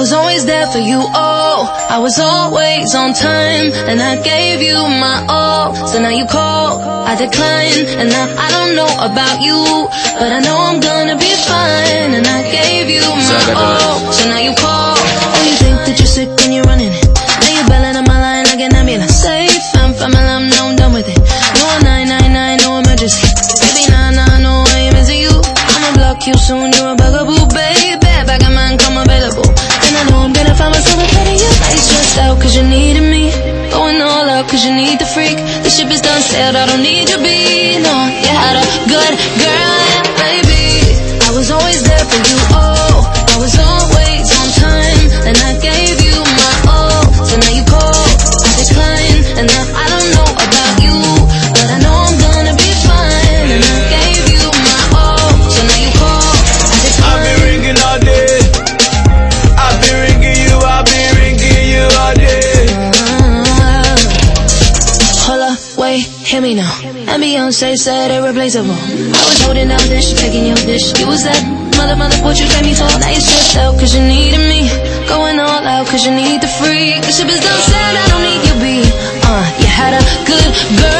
was always there for you, oh I was always on time And I gave you my all. So now you call, I decline And now I don't know about you But I know I'm gonna be fine And I gave you my all. So now you call Oh, you think that cause you needed me. Going all out cause you need the freak. The ship is done sailed, I don't need your be. No, you had a good girl, yeah, baby. I was always there for you, hear me now. And Beyonce said irreplaceable. I was holding down this, picking your dish. You was that mother, mother, what you gave me for. Now you stressed out cause you needed me. Going all out cause you need the freak. The ship is done said, I don't need your beat. Uh, you had a good girl,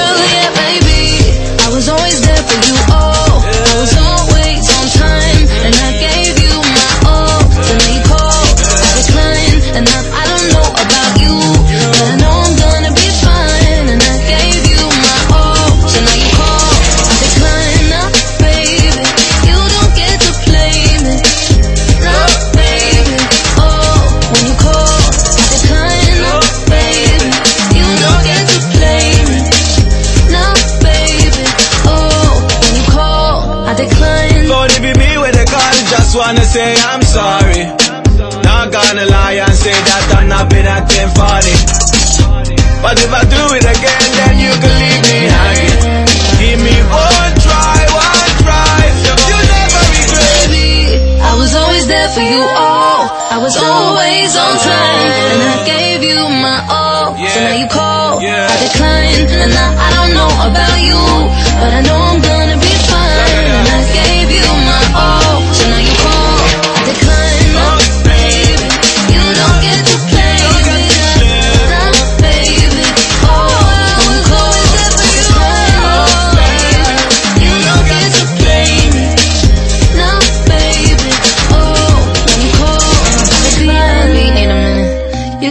just wanna say I'm sorry. Not gonna lie and say that I'm not been acting funny. But if I do it again, then you can leave me hanging. Give me one try, one try. You never regret. baby. I was always there for you, oh. I was always on time, and I gave you my all. So now you call, I decline, and now I don't know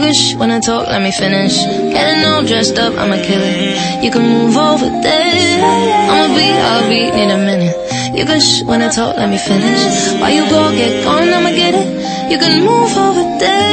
minute. You can sh when I talk, let me finish. Getting all dressed up, I'ma kill it. You can move over there. I'ma be, I'll be, need a minute. You can sh when I talk, let me finish. While you go, get gone, I'ma get it. You can move over there.